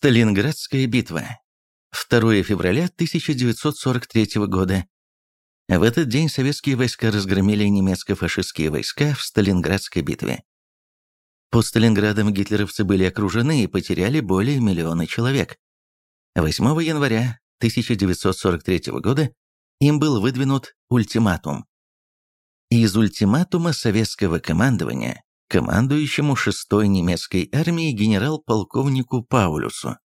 Сталинградская битва. 2 февраля 1943 года. В этот день советские войска разгромили немецко-фашистские войска в Сталинградской битве. Под Сталинградом гитлеровцы были окружены и потеряли более миллиона человек. 8 января 1943 года им был выдвинут ультиматум. Из ультиматума советского командования командующему 6-й немецкой армией генерал-полковнику Паулюсу.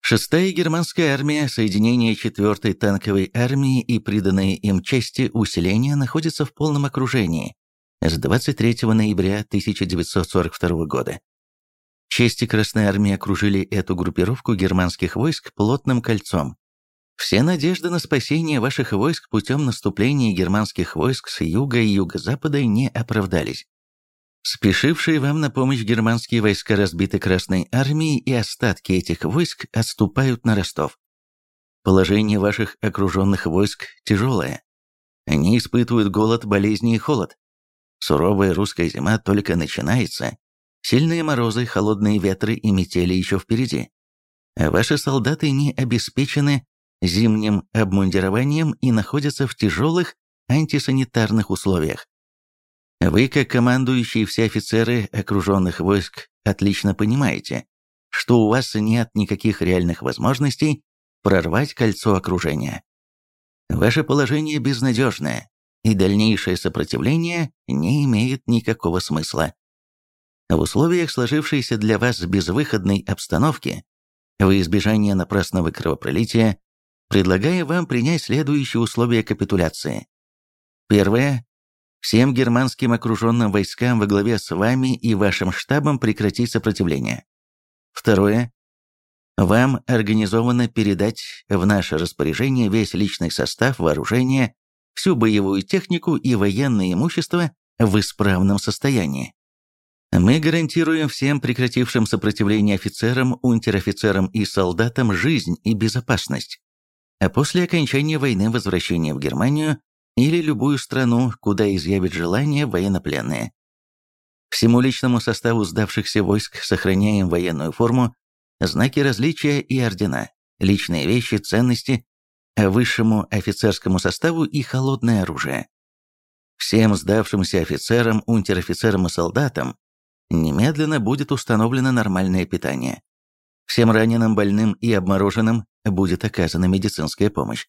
Шестая германская армия, соединение 4-й танковой армии и приданные им части усиления находятся в полном окружении с 23 ноября 1942 года. Части Красной армии окружили эту группировку германских войск плотным кольцом. Все надежды на спасение ваших войск путем наступления германских войск с юга и юго-запада не оправдались. Спешившие вам на помощь германские войска разбиты Красной армией и остатки этих войск отступают на Ростов. Положение ваших окруженных войск тяжелое. Они испытывают голод, болезни и холод. Суровая русская зима только начинается. Сильные морозы, холодные ветры и метели еще впереди. А ваши солдаты не обеспечены зимним обмундированием и находятся в тяжелых антисанитарных условиях. Вы, как командующие все офицеры окруженных войск, отлично понимаете, что у вас нет никаких реальных возможностей прорвать кольцо окружения. Ваше положение безнадежное, и дальнейшее сопротивление не имеет никакого смысла. В условиях сложившейся для вас безвыходной обстановки, во избежание напрасного кровопролития, предлагаю вам принять следующие условия капитуляции. Первое Всем германским окруженным войскам во главе с вами и вашим штабом прекратить сопротивление. Второе. Вам организованно передать в наше распоряжение весь личный состав, вооружение, всю боевую технику и военное имущество в исправном состоянии. Мы гарантируем всем прекратившим сопротивление офицерам, унтер-офицерам и солдатам жизнь и безопасность. А после окончания войны возвращение в Германию или любую страну, куда изъявит желание военнопленные. Всему личному составу сдавшихся войск сохраняем военную форму, знаки различия и ордена, личные вещи, ценности, а высшему офицерскому составу и холодное оружие. Всем сдавшимся офицерам, унтер-офицерам и солдатам немедленно будет установлено нормальное питание. Всем раненым, больным и обмороженным будет оказана медицинская помощь.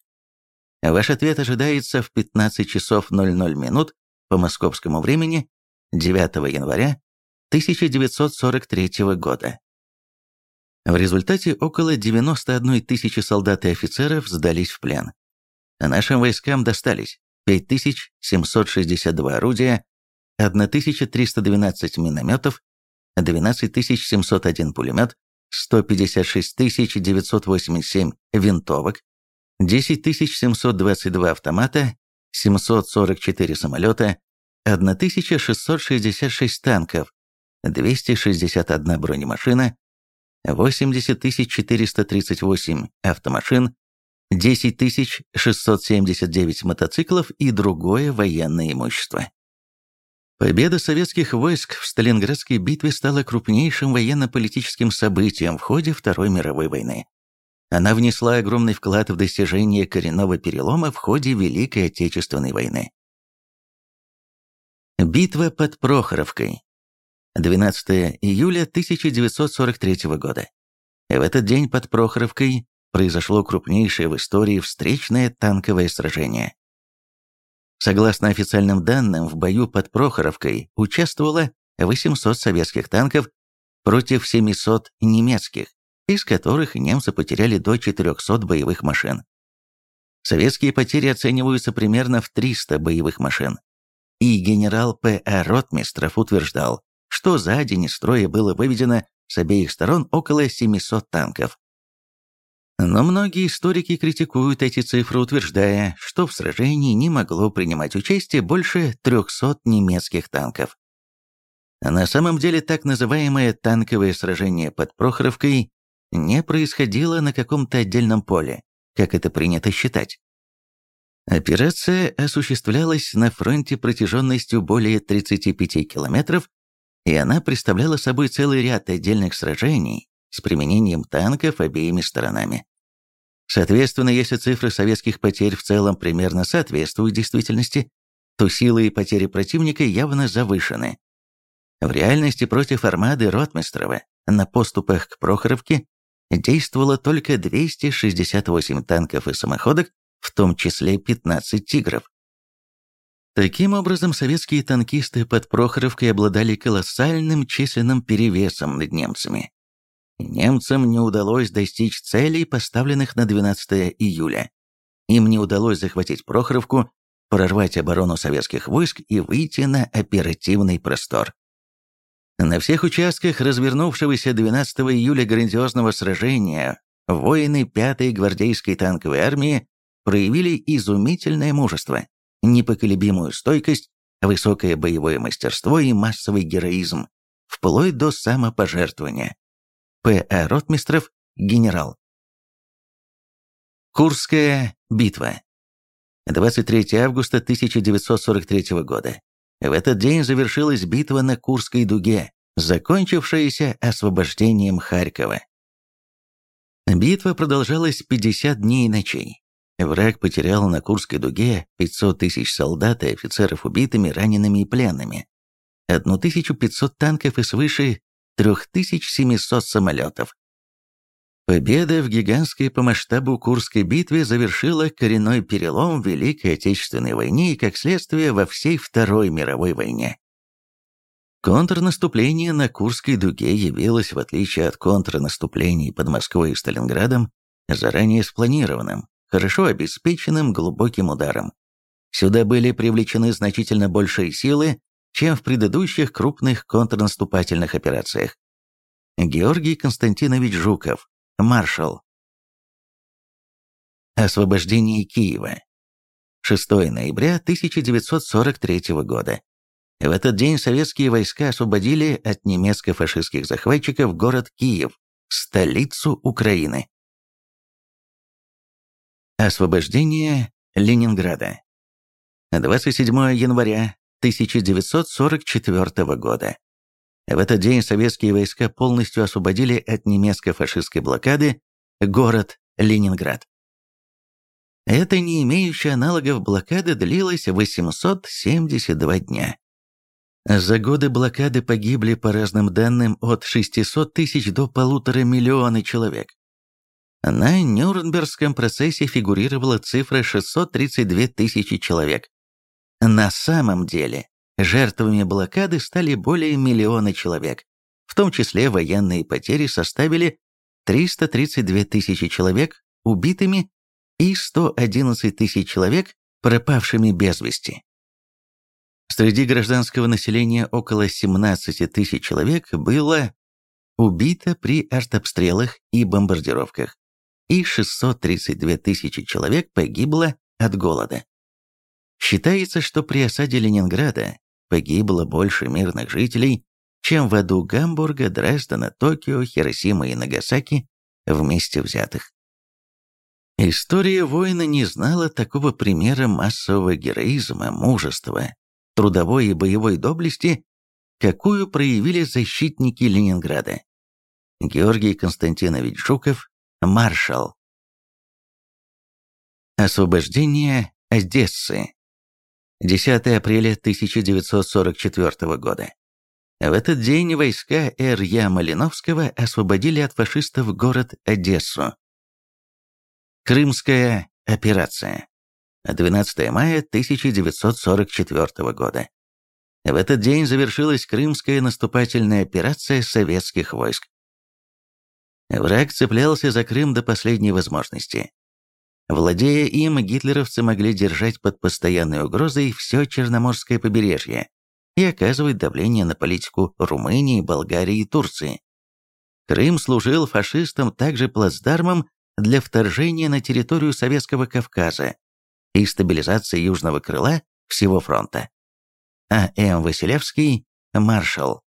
Ваш ответ ожидается в 15 часов 00 минут по московскому времени 9 января 1943 года. В результате около 91 тысячи солдат и офицеров сдались в плен. Нашим войскам достались 5762 орудия, 1312 минометов, 12701 пулемет, 156987 винтовок, 10722 автомата, 744 самолета, 1666 танков, 261 бронемашина, 80438 автомашин, 10679 мотоциклов и другое военное имущество. Победа советских войск в Сталинградской битве стала крупнейшим военно-политическим событием в ходе Второй мировой войны. Она внесла огромный вклад в достижение коренного перелома в ходе Великой Отечественной войны. Битва под Прохоровкой. 12 июля 1943 года. В этот день под Прохоровкой произошло крупнейшее в истории встречное танковое сражение. Согласно официальным данным, в бою под Прохоровкой участвовало 800 советских танков против 700 немецких из которых немцы потеряли до 400 боевых машин. Советские потери оцениваются примерно в 300 боевых машин. И генерал П.А. Ротмистров утверждал, что за день из строя было выведено с обеих сторон около 700 танков. Но многие историки критикуют эти цифры, утверждая, что в сражении не могло принимать участие больше 300 немецких танков. На самом деле так называемое танковое сражение под Прохоровкой не происходило на каком-то отдельном поле, как это принято считать. Операция осуществлялась на фронте протяженностью более 35 километров, и она представляла собой целый ряд отдельных сражений с применением танков обеими сторонами. Соответственно, если цифры советских потерь в целом примерно соответствуют действительности, то силы и потери противника явно завышены. В реальности против армады Ротмистрова на поступах к Прохоровке действовало только 268 танков и самоходок, в том числе 15 «Тигров». Таким образом, советские танкисты под Прохоровкой обладали колоссальным численным перевесом над немцами. Немцам не удалось достичь целей, поставленных на 12 июля. Им не удалось захватить Прохоровку, прорвать оборону советских войск и выйти на оперативный простор. На всех участках развернувшегося 12 июля грандиозного сражения воины 5-й гвардейской танковой армии проявили изумительное мужество, непоколебимую стойкость, высокое боевое мастерство и массовый героизм, вплоть до самопожертвования. П.А. Ротмистров, генерал. Курская битва. 23 августа 1943 года. В этот день завершилась битва на Курской дуге, закончившаяся освобождением Харькова. Битва продолжалась 50 дней и ночей. Враг потерял на Курской дуге 500 тысяч солдат и офицеров убитыми, ранеными и пленными, 1500 танков и свыше 3700 самолетов. Победа в гигантской по масштабу Курской битве завершила коренной перелом в Великой Отечественной войне и, как следствие, во всей Второй мировой войне. Контрнаступление на Курской дуге явилось, в отличие от контрнаступлений под Москвой и Сталинградом, заранее спланированным, хорошо обеспеченным глубоким ударом. Сюда были привлечены значительно большие силы, чем в предыдущих крупных контрнаступательных операциях. Георгий Константинович Жуков, маршал. Освобождение Киева. 6 ноября 1943 года. В этот день советские войска освободили от немецко-фашистских захватчиков город Киев, столицу Украины. Освобождение Ленинграда. 27 января 1944 года. В этот день советские войска полностью освободили от немецко-фашистской блокады город Ленинград. Эта не имеющая аналогов блокада длилась 872 дня. За годы блокады погибли, по разным данным, от 600 тысяч до полутора миллиона человек. На Нюрнбергском процессе фигурировала цифра 632 тысячи человек. На самом деле, Жертвами блокады стали более миллиона человек, в том числе военные потери составили 332 тысячи человек убитыми и 111 тысяч человек пропавшими без вести. Среди гражданского населения около 17 тысяч человек было убито при артобстрелах и бомбардировках, и 632 тысячи человек погибло от голода. Считается, что при осаде Ленинграда погибло больше мирных жителей, чем в аду Гамбурга, Дрездена, Токио, Хиросимы и Нагасаки вместе взятых. История воина не знала такого примера массового героизма, мужества, трудовой и боевой доблести, какую проявили защитники Ленинграда. Георгий Константинович Жуков, маршал. Освобождение Одессы. 10 апреля 1944 года. В этот день войска Р.Я. Малиновского освободили от фашистов город Одессу. Крымская операция. 12 мая 1944 года. В этот день завершилась Крымская наступательная операция советских войск. Враг цеплялся за Крым до последней возможности. Владея им, гитлеровцы могли держать под постоянной угрозой все Черноморское побережье и оказывать давление на политику Румынии, Болгарии и Турции. Крым служил фашистам также плацдармом для вторжения на территорию Советского Кавказа и стабилизации южного крыла всего фронта. А. М. Василевский – маршал.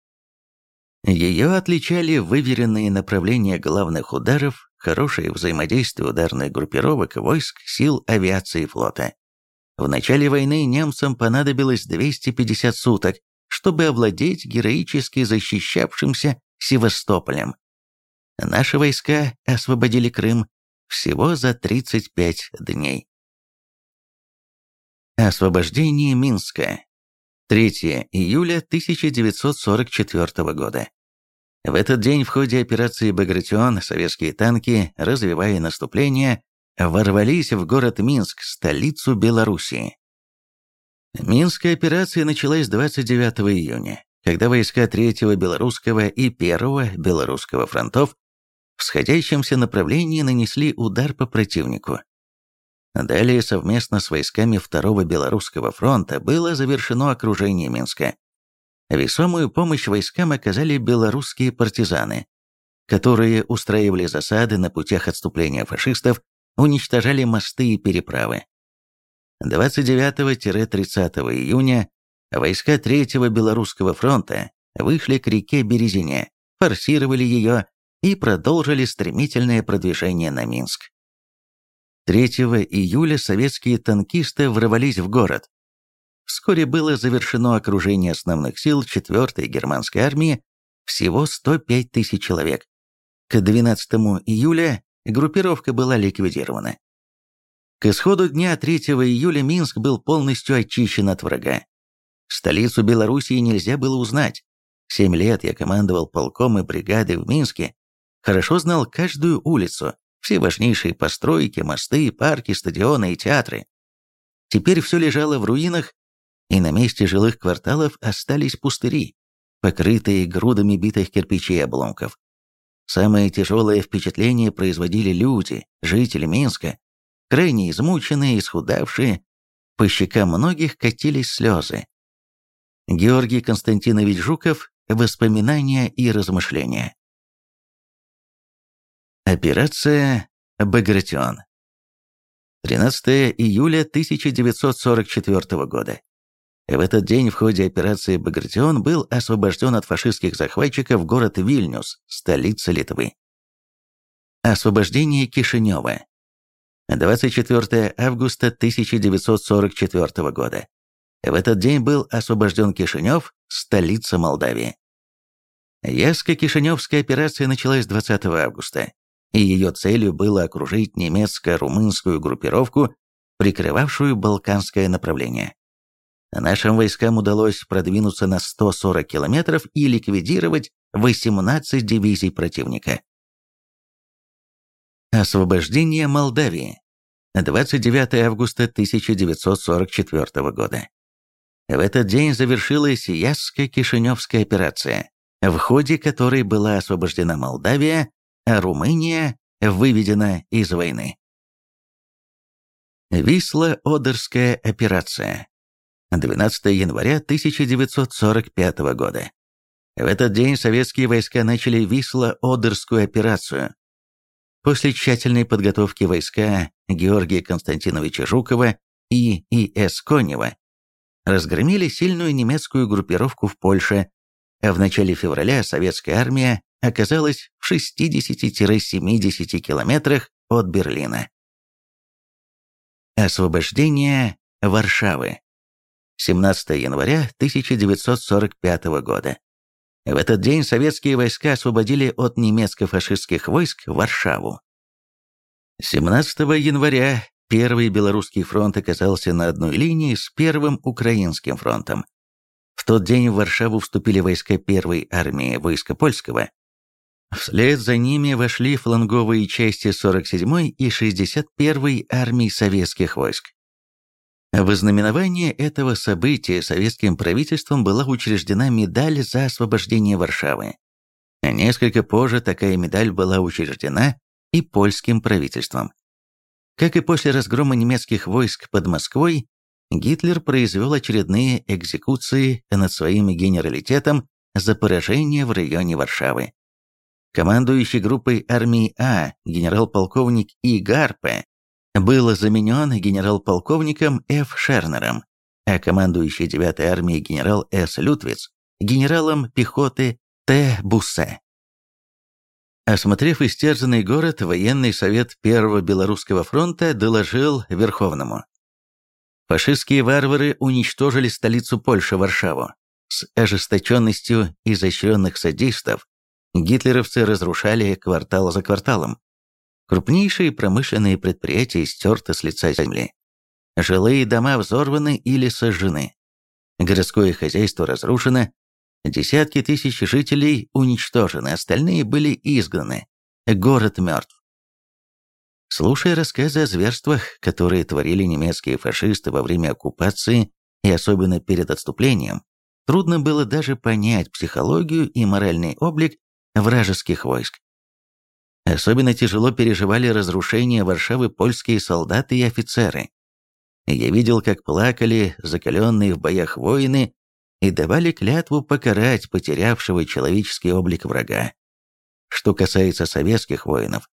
Ее отличали выверенные направления главных ударов хорошее взаимодействие ударных группировок войск сил авиации и флота. В начале войны немцам понадобилось 250 суток, чтобы овладеть героически защищавшимся Севастополем. Наши войска освободили Крым всего за 35 дней. Освобождение Минска. 3 июля 1944 года. В этот день в ходе операции «Багратион» советские танки, развивая наступление, ворвались в город Минск, столицу Белоруссии. Минская операция началась 29 июня, когда войска 3-го Белорусского и 1-го Белорусского фронтов в сходящемся направлении нанесли удар по противнику. Далее совместно с войсками 2-го Белорусского фронта было завершено окружение Минска. Весомую помощь войскам оказали белорусские партизаны, которые устраивали засады на путях отступления фашистов, уничтожали мосты и переправы. 29-30 июня войска 3-го Белорусского фронта вышли к реке Березине, форсировали ее и продолжили стремительное продвижение на Минск. 3 июля советские танкисты ворвались в город. Вскоре было завершено окружение основных сил 4-й германской армии, всего 105 тысяч человек. К 12 июля группировка была ликвидирована. К исходу дня 3 июля Минск был полностью очищен от врага. Столицу Белоруссии нельзя было узнать. Семь лет я командовал полком и бригадой в Минске, хорошо знал каждую улицу, все важнейшие постройки, мосты, парки, стадионы и театры. Теперь все лежало в руинах, и на месте жилых кварталов остались пустыри, покрытые грудами битых кирпичей и обломков. Самое тяжелое впечатление производили люди, жители Минска, крайне измученные, исхудавшие, по щекам многих катились слезы. Георгий Константинович Жуков «Воспоминания и размышления». Операция «Багратион». 13 июля 1944 года. В этот день в ходе операции «Багратион» был освобожден от фашистских захватчиков город Вильнюс, столица Литвы. Освобождение Кишинева. 24 августа 1944 года. В этот день был освобожден Кишинев, столица Молдавии. Яско-Кишиневская операция началась 20 августа, и ее целью было окружить немецко-румынскую группировку, прикрывавшую Балканское направление. Нашим войскам удалось продвинуться на 140 километров и ликвидировать 18 дивизий противника. Освобождение Молдавии. 29 августа 1944 года. В этот день завершилась Ясско-Кишиневская операция, в ходе которой была освобождена Молдавия, а Румыния выведена из войны. Висло-Одерская операция. 12 января 1945 года. В этот день советские войска начали Висло-Одерскую операцию, После тщательной подготовки войска Георгия Константиновича Жукова и И.С. Конева разгромили сильную немецкую группировку в Польше, а в начале февраля советская армия оказалась в 60-70 километрах от Берлина. Освобождение Варшавы. 17 января 1945 года. В этот день советские войска освободили от немецко-фашистских войск Варшаву. 17 января Первый Белорусский фронт оказался на одной линии с Первым Украинским фронтом. В тот день в Варшаву вступили войска Первой армии войска польского. Вслед за ними вошли фланговые части 47-й и 61-й армий советских войск. В ознаменование этого события советским правительством была учреждена медаль за освобождение Варшавы. Несколько позже такая медаль была учреждена и польским правительством. Как и после разгрома немецких войск под Москвой, Гитлер произвел очередные экзекуции над своим генералитетом за поражение в районе Варшавы. Командующий группой армии А генерал-полковник И. был заменен генерал-полковником Ф. Шернером, а командующий 9-й армией генерал С. Лютвиц генералом пехоты Т. Буссе. Осмотрев истерзанный город, военный совет Первого Белорусского фронта доложил Верховному. Фашистские варвары уничтожили столицу Польши, Варшаву. С ожесточенностью изощренных садистов Гитлеровцы разрушали квартал за кварталом. Крупнейшие промышленные предприятия стерты с лица земли. Жилые дома взорваны или сожжены. Городское хозяйство разрушено. Десятки тысяч жителей уничтожены, остальные были изгнаны. Город мертв. Слушая рассказы о зверствах, которые творили немецкие фашисты во время оккупации и особенно перед отступлением, трудно было даже понять психологию и моральный облик вражеских войск. Особенно тяжело переживали разрушение Варшавы польские солдаты и офицеры. Я видел, как плакали закаленные в боях воины и давали клятву покарать потерявшего человеческий облик врага. Что касается советских воинов,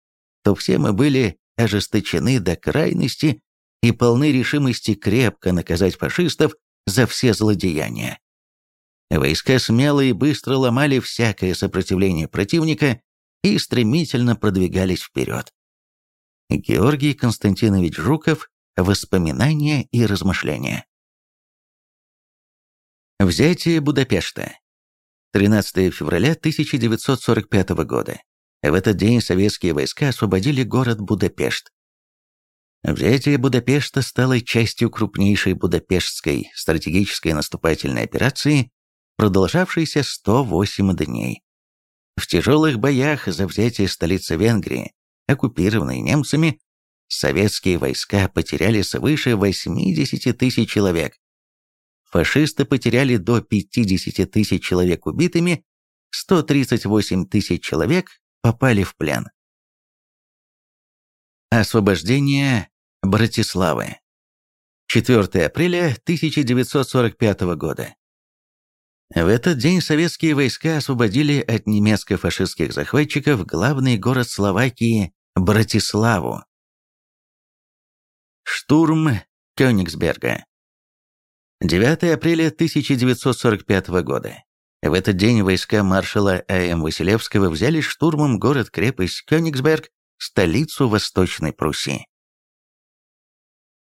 то все мы были ожесточены до крайности и полны решимости крепко наказать фашистов за все злодеяния. Войска смело и быстро ломали всякое сопротивление противника и стремительно продвигались вперед. Георгий Константинович Жуков Воспоминания и размышления. Взятие Будапешта. 13 февраля 1945 года. В этот день советские войска освободили город Будапешт. Взятие Будапешта стало частью крупнейшей Будапештской стратегической наступательной операции, продолжавшейся 108 дней. В тяжелых боях за взятие столицы Венгрии, оккупированной немцами, советские войска потеряли свыше 80 тысяч человек. Фашисты потеряли до 50 тысяч человек убитыми, 138 тысяч человек попали в плен. Освобождение Братиславы. 4 апреля 1945 года. В этот день советские войска освободили от немецко-фашистских захватчиков главный город Словакии – Братиславу. Штурм Кёнигсберга. 9 апреля 1945 года. В этот день войска маршала А.М. Василевского взяли штурмом город-крепость Кёнигсберг, столицу Восточной Пруссии.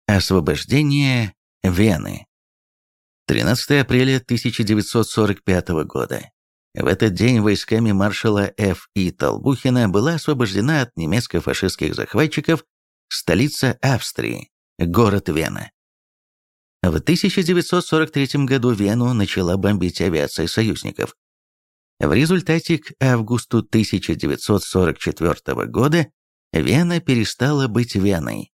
Освобождение Вены. 13 апреля 1945 года. В этот день войсками маршала Ф. И. Толбухина была освобождена от немецко-фашистских захватчиков столица Австрии, город Вена. В 1943 году Вену начала бомбить авиация союзников. В результате к августу 1944 года Вена перестала быть Веной.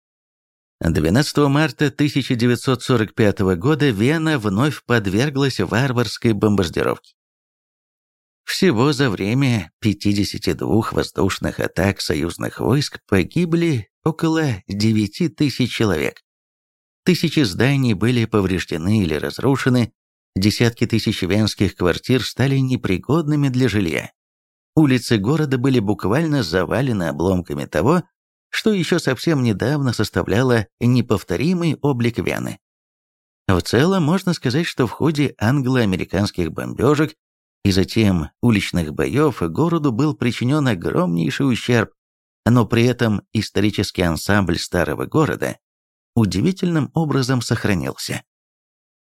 12 марта 1945 года Вена вновь подверглась варварской бомбардировке. Всего за время 52 воздушных атак союзных войск погибли около 9 тысяч человек. Тысячи зданий были повреждены или разрушены, десятки тысяч венских квартир стали непригодными для жилья. Улицы города были буквально завалены обломками того, что еще совсем недавно составляло неповторимый облик Вены. В целом, можно сказать, что в ходе англо-американских бомбежек и затем уличных боев городу был причинен огромнейший ущерб, но при этом исторический ансамбль старого города удивительным образом сохранился.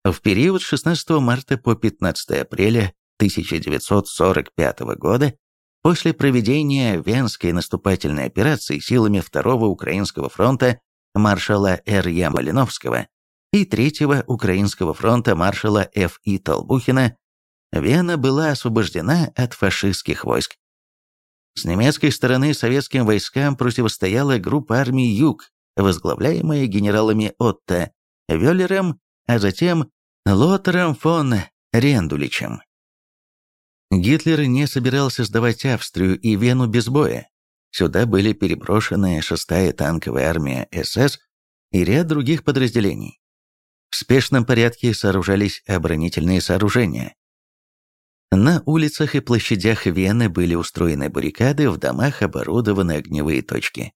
В период с 16 марта по 15 апреля 1945 года, после проведения Венской наступательной операции силами Второго Украинского фронта маршала Р.Я. Малиновского и Третьего Украинского фронта маршала Ф.И. Толбухина, Вена была освобождена от фашистских войск. С немецкой стороны советским войскам противостояла группа армий «Юг», возглавляемая генералами Отто Веллером, а затем Лотером фон Рендуличем. Гитлер не собирался сдавать Австрию и Вену без боя. Сюда были переброшены 6-я танковая армия СС и ряд других подразделений. В спешном порядке сооружались оборонительные сооружения. На улицах и площадях Вены были устроены баррикады, в домах оборудованы огневые точки.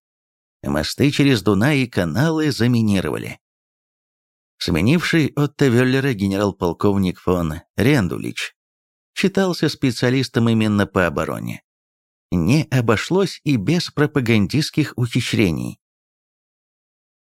Мосты через Дунай и каналы заминировали. Сменивший Отто Веллера генерал-полковник фон Рендулич считался специалистом именно по обороне. Не обошлось и без пропагандистских ухищрений.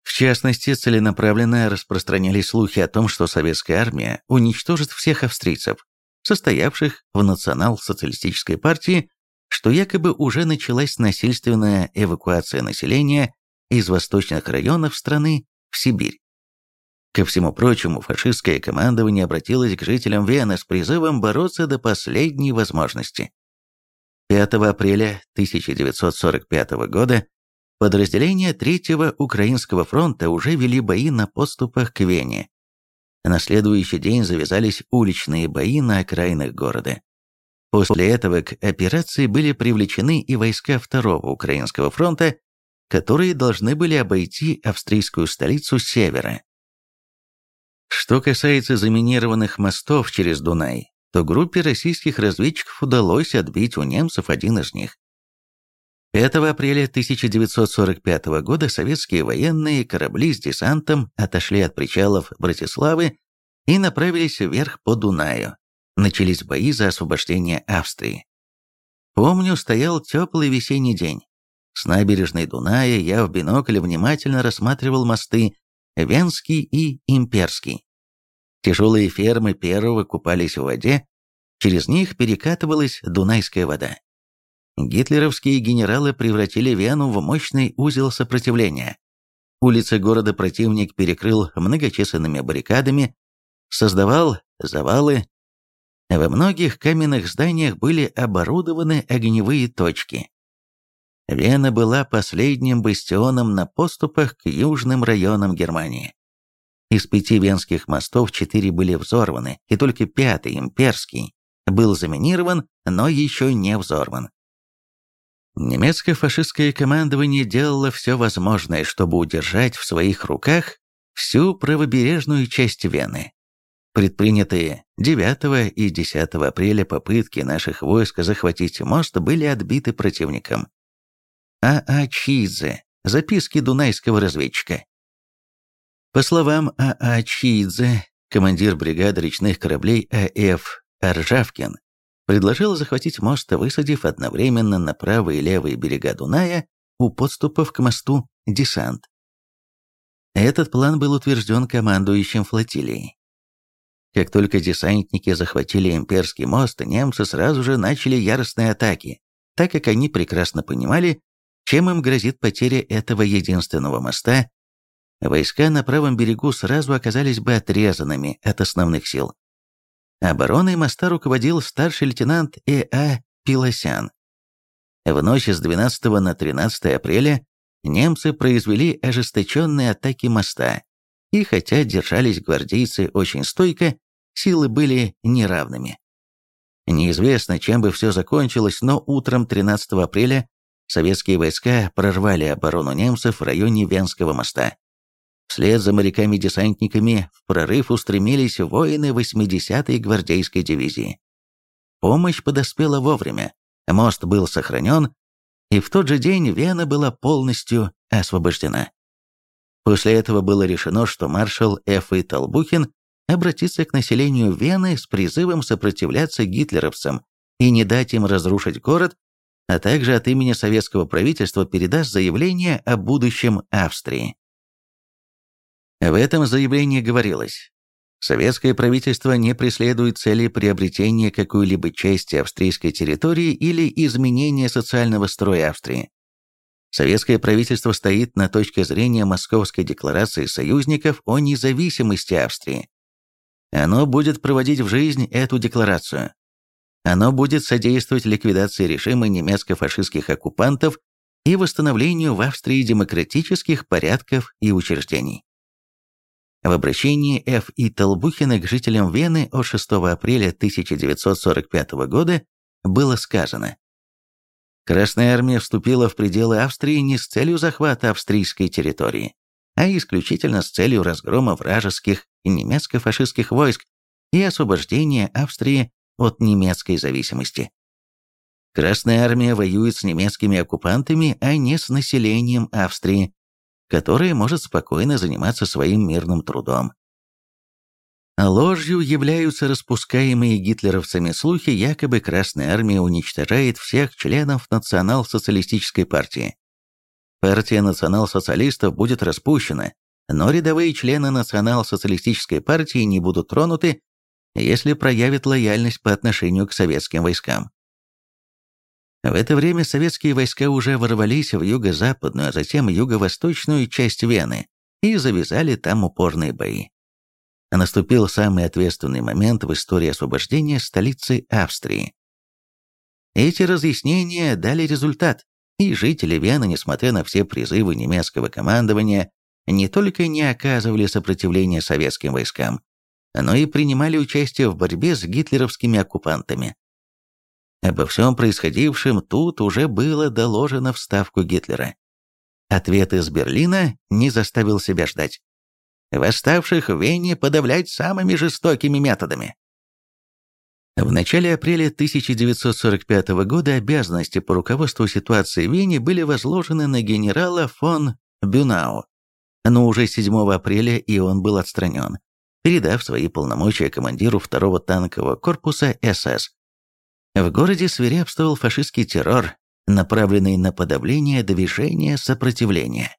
В частности, целенаправленно распространялись слухи о том, что советская армия уничтожит всех австрийцев, состоявших в национал-социалистической партии, что якобы уже началась насильственная эвакуация населения из восточных районов страны в Сибирь. Ко всему прочему, фашистское командование обратилось к жителям Вены с призывом бороться до последней возможности. 5 апреля 1945 года подразделения Третьего Украинского фронта уже вели бои на подступах к Вене. На следующий день завязались уличные бои на окраинах города. После этого к операции были привлечены и войска Второго Украинского фронта, которые должны были обойти австрийскую столицу севера. Что касается заминированных мостов через Дунай, то группе российских разведчиков удалось отбить у немцев один из них. 5 апреля 1945 года советские военные корабли с десантом отошли от причалов Братиславы и направились вверх по Дунаю. Начались бои за освобождение Австрии. Помню, стоял теплый весенний день. С набережной Дуная я в бинокль внимательно рассматривал мосты Венский и Имперский. Тяжелые фермы первого купались в воде, через них перекатывалась Дунайская вода. Гитлеровские генералы превратили Вену в мощный узел сопротивления. Улицы города противник перекрыл многочисленными баррикадами, создавал завалы. Во многих каменных зданиях были оборудованы огневые точки. Вена была последним бастионом на поступах к южным районам Германии. Из пяти венских мостов четыре были взорваны, и только пятый, имперский, был заминирован, но еще не взорван. Немецкое фашистское командование делало все возможное, чтобы удержать в своих руках всю правобережную часть Вены. Предпринятые 9 и 10 апреля попытки наших войск захватить мост были отбиты противником. А. А. Чидзе. Записки дунайского разведчика. По словам А. А. Чидзе, командир бригады речных кораблей А.Ф. Аржавкин предложил захватить мост, высадив одновременно на правый и левый берега Дуная у подступов к мосту десант. Этот план был утвержден командующим флотилией. Как только десантники захватили имперский мост, немцы сразу же начали яростные атаки, так как они прекрасно понимали, чем им грозит потеря этого единственного моста. Войска на правом берегу сразу оказались бы отрезанными от основных сил. Обороной моста руководил старший лейтенант Э.А. Пилосян. В ночь с 12 на 13 апреля немцы произвели ожесточенные атаки моста, и хотя держались гвардейцы очень стойко, силы были неравными. Неизвестно, чем бы все закончилось, но утром 13 апреля советские войска прорвали оборону немцев в районе Венского моста. Вслед за моряками-десантниками в прорыв устремились воины 80-й гвардейской дивизии. Помощь подоспела вовремя, мост был сохранен, и в тот же день Вена была полностью освобождена. После этого было решено, что маршал Ф. И. Толбухин обратится к населению Вены с призывом сопротивляться гитлеровцам и не дать им разрушить город, а также от имени советского правительства передаст заявление о будущем Австрии. В этом заявлении говорилось, советское правительство не преследует цели приобретения какой-либо части австрийской территории или изменения социального строя Австрии. Советское правительство стоит на точке зрения Московской декларации союзников о независимости Австрии. Оно будет проводить в жизнь эту декларацию. Оно будет содействовать ликвидации режима немецко-фашистских оккупантов и восстановлению в Австрии демократических порядков и учреждений. В обращении Ф. И. Толбухина к жителям Вены от 6 апреля 1945 года было сказано Красная армия вступила в пределы Австрии не с целью захвата австрийской территории, а исключительно с целью разгрома вражеских и немецко-фашистских войск и освобождения Австрии от немецкой зависимости. Красная армия воюет с немецкими оккупантами, а не с населением Австрии, которое может спокойно заниматься своим мирным трудом. Ложью являются распускаемые гитлеровцами слухи, якобы Красная Армия уничтожает всех членов национал-социалистической партии. Партия национал-социалистов будет распущена, но рядовые члены национал-социалистической партии не будут тронуты, если проявят лояльность по отношению к советским войскам. В это время советские войска уже ворвались в юго-западную, а затем юго-восточную часть Вены и завязали там упорные бои. Наступил самый ответственный момент в истории освобождения столицы Австрии. Эти разъяснения дали результат, и жители Вены, несмотря на все призывы немецкого командования, не только не оказывали сопротивления советским войскам, но и принимали участие в борьбе с гитлеровскими оккупантами. Обо всем происходившем тут уже было доложено в Ставку Гитлера. Ответ из Берлина не заставил себя ждать. Восставших в Вене подавлять самыми жестокими методами. В начале апреля 1945 года обязанности по руководству ситуацией в Вене были возложены на генерала фон Бюнау, но уже 7 апреля и он был отстранен, передав свои полномочия командиру 2-го танкового корпуса СС в городе свирепствовал фашистский террор, направленный на подавление движения сопротивления.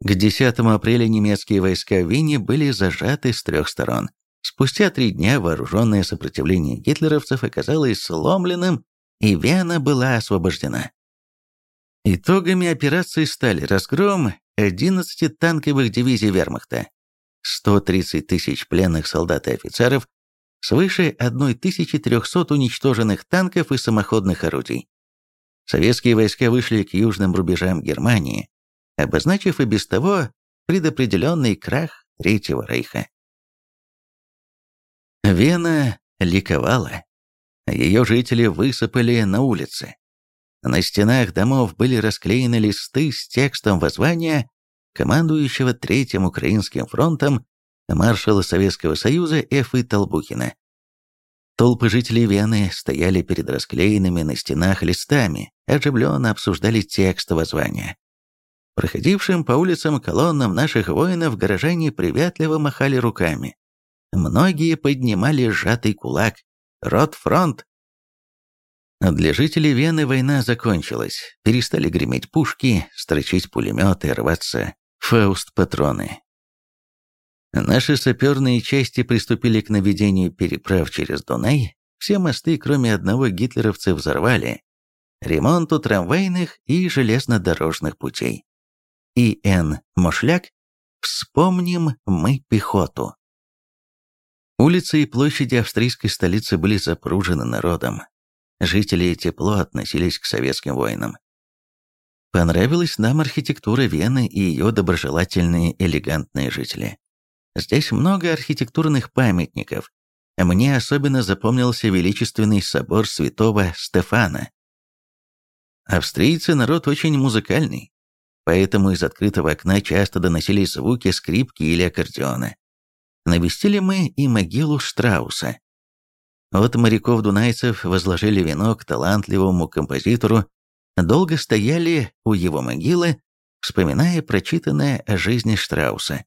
К 10 апреля немецкие войска в Вене были зажаты с трех сторон. Спустя три дня вооруженное сопротивление гитлеровцев оказалось сломленным, и Вена была освобождена. Итогами операции стали разгром 11 танковых дивизий вермахта, 130 тысяч пленных солдат и офицеров, свыше 1300 уничтоженных танков и самоходных орудий. Советские войска вышли к южным рубежам Германии, обозначив и без того предопределенный крах Третьего Рейха. Вена ликовала. Ее жители высыпали на улицы. На стенах домов были расклеены листы с текстом воззвания командующего Третьим Украинским фронтом маршала Советского Союза Эфы Толбухина. Толпы жителей Вены стояли перед расклеенными на стенах листами, оживленно обсуждали текст воззвания. Проходившим по улицам колоннам наших воинов горожане приветливо махали руками. Многие поднимали сжатый кулак. «Рот-фронт!» Для жителей Вены война закончилась. Перестали греметь пушки, строчить пулеметы, рваться фауст-патроны. Наши саперные части приступили к наведению переправ через Дунай, все мосты, кроме одного, гитлеровцы взорвали, ремонту трамвайных и железнодорожных путей. И Н. Мошляк «Вспомним мы пехоту». Улицы и площади австрийской столицы были запружены народом. Жители тепло относились к советским воинам. Понравилась нам архитектура Вены и ее доброжелательные элегантные жители. Здесь много архитектурных памятников. Мне особенно запомнился величественный собор святого Стефана. Австрийцы народ очень музыкальный, поэтому из открытого окна часто доносились звуки скрипки или аккордеона. Навестили мы и могилу Штрауса. Вот моряков-дунайцев возложили венок талантливому композитору, долго стояли у его могилы, вспоминая прочитанное о жизни Штрауса.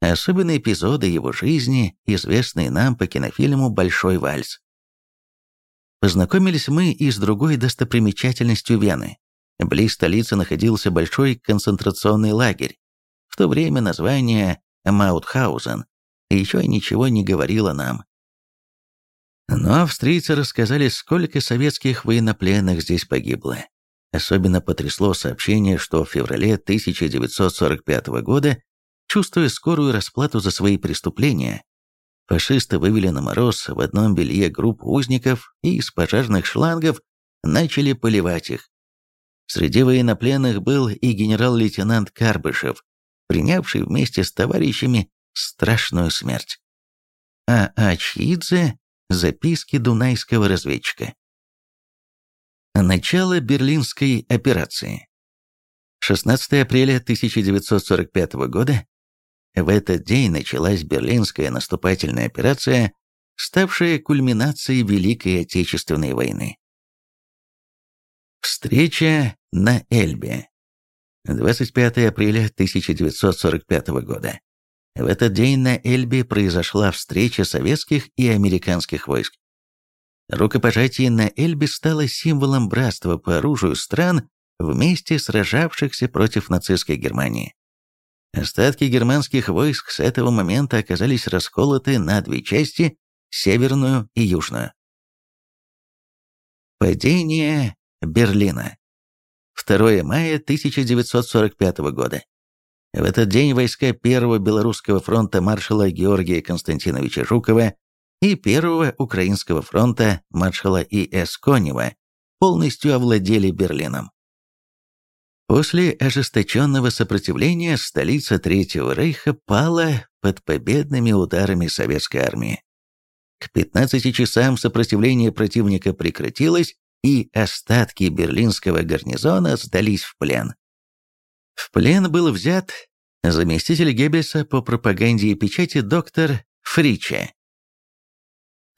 Особенно эпизоды его жизни, известные нам по кинофильму «Большой вальс». Познакомились мы и с другой достопримечательностью Вены. Близ столицы находился большой концентрационный лагерь. В то время название Маутхаузен еще ничего не говорило нам. Но австрийцы рассказали, сколько советских военнопленных здесь погибло. Особенно потрясло сообщение, что в феврале 1945 года Чувствуя скорую расплату за свои преступления, фашисты вывели на мороз в одном белье группу узников и из пожарных шлангов начали поливать их. Среди военнопленных был и генерал-лейтенант Карбышев, принявший вместе с товарищами страшную смерть. А Ачидзе – записки дунайского разведчика. Начало Берлинской операции. 16 апреля 1945 года в этот день началась Берлинская наступательная операция, ставшая кульминацией Великой Отечественной войны. Встреча на Эльбе. 25 апреля 1945 года. В этот день на Эльбе произошла встреча советских и американских войск. Рукопожатие на Эльбе стало символом братства по оружию стран, вместе сражавшихся против нацистской Германии. Остатки германских войск с этого момента оказались расколоты на две части, северную и южную. Падение Берлина. 2 мая 1945 года. В этот день войска Первого Белорусского фронта маршала Георгия Константиновича Жукова и Первого Украинского фронта маршала И.С. Конева полностью овладели Берлином. После ожесточенного сопротивления столица Третьего Рейха пала под победными ударами советской армии. К 15 часам сопротивление противника прекратилось, и остатки берлинского гарнизона сдались в плен. В плен был взят заместитель Геббельса по пропаганде и печати доктор Фриче.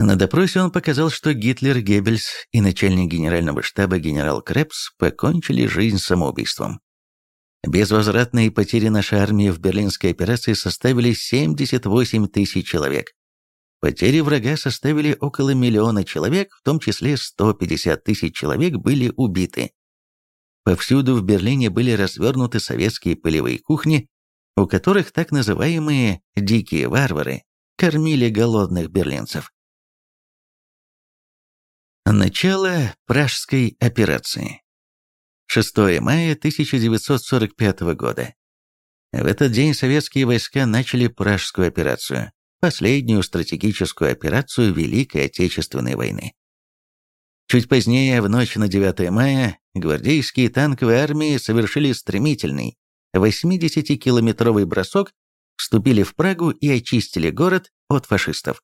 На допросе он показал, что Гитлер, Геббельс и начальник генерального штаба генерал Крепс покончили жизнь самоубийством. Безвозвратные потери нашей армии в берлинской операции составили 78 тысяч человек. Потери врага составили около миллиона человек, в том числе 150 тысяч человек были убиты. Повсюду в Берлине были развернуты советские полевые кухни, у которых так называемые «дикие варвары» кормили голодных берлинцев. Начало Пражской операции. 6 мая 1945 года. В этот день советские войска начали Пражскую операцию последнюю стратегическую операцию Великой Отечественной войны. Чуть позднее, в ночь на 9 мая, гвардейские танковые армии совершили стремительный 80-километровый бросок, вступили в Прагу и очистили город от фашистов.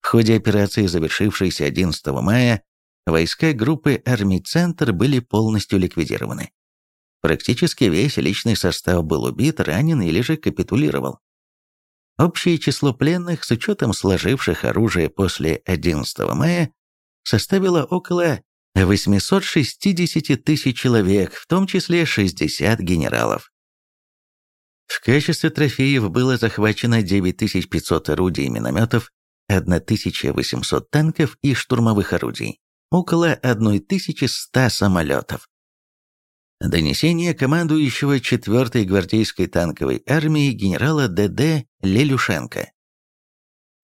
В ходе операции, завершившейся 11 мая, войска группы армий «Центр» были полностью ликвидированы. Практически весь личный состав был убит, ранен или же капитулировал. Общее число пленных с учетом сложивших оружие после 11 мая составило около 860 тысяч человек, в том числе 60 генералов. В качестве трофеев было захвачено 9500 орудий и минометов, 1800 танков и штурмовых орудий, около 1100 самолетов. Донесение командующего 4-й гвардейской танковой армии генерала Д.Д. Лелюшенко.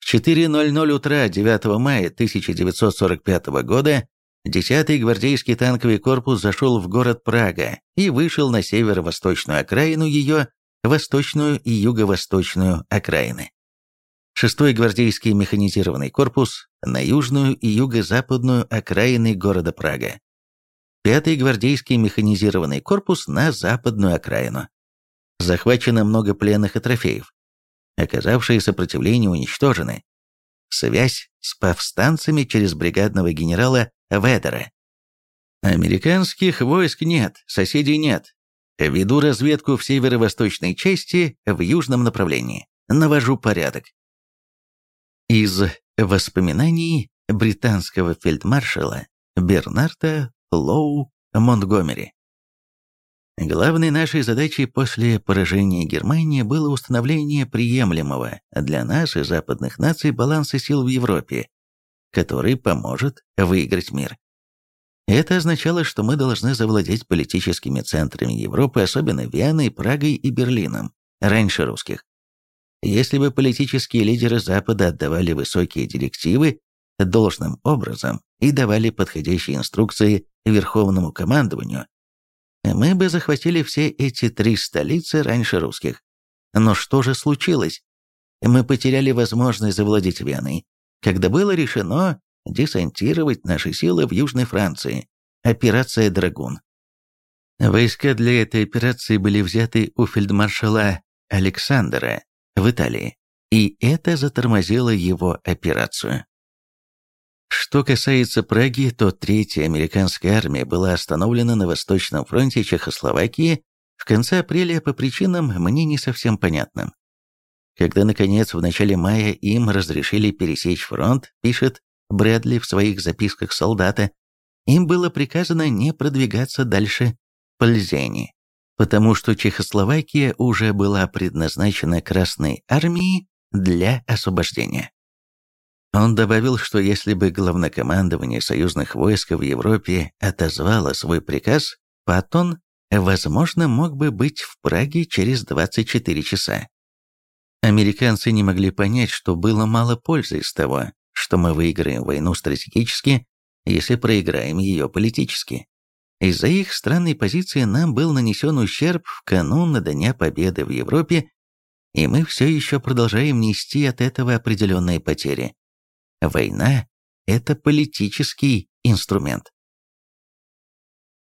В 4.00 утра 9 мая 1945 года 10-й гвардейский танковый корпус зашел в город Прага и вышел на северо-восточную окраину ее, восточную и юго-восточную окраины. 6-й гвардейский механизированный корпус на южную и юго-западную окраины города Прага. Пятый гвардейский механизированный корпус на западную окраину. Захвачено много пленных и трофеев. Оказавшие сопротивление уничтожены. Связь с повстанцами через бригадного генерала Ведера. Американских войск нет, соседей нет. Веду разведку в северо-восточной части в южном направлении. Навожу порядок. Из воспоминаний британского фельдмаршала Бернарда Лоу, Монтгомери. Главной нашей задачей после поражения Германии было установление приемлемого для нас и западных наций баланса сил в Европе, который поможет выиграть мир. Это означало, что мы должны завладеть политическими центрами Европы, особенно Веной, Прагой и Берлином, раньше русских. Если бы политические лидеры Запада отдавали высокие директивы должным образом и давали подходящие инструкции Верховному командованию, мы бы захватили все эти три столицы раньше русских. Но что же случилось? Мы потеряли возможность завладеть Веной, когда было решено десантировать наши силы в Южной Франции. Операция «Драгун». Войска для этой операции были взяты у фельдмаршала Александра в Италии, и это затормозило его операцию. Что касается Праги, то Третья американская армия была остановлена на Восточном фронте Чехословакии в конце апреля по причинам мне не совсем понятным. Когда, наконец, в начале мая им разрешили пересечь фронт, пишет Брэдли в своих записках солдата, им было приказано не продвигаться дальше Пользени, потому что Чехословакия уже была предназначена Красной армии для освобождения. Он добавил, что если бы главнокомандование союзных войск в Европе отозвало свой приказ, Паттон, возможно, мог бы быть в Праге через 24 часа. Американцы не могли понять, что было мало пользы из того, что мы выиграем войну стратегически, если проиграем ее политически. Из-за их странной позиции нам был нанесен ущерб в канун Дня Победы в Европе, и мы все еще продолжаем нести от этого определенные потери. Война – это политический инструмент.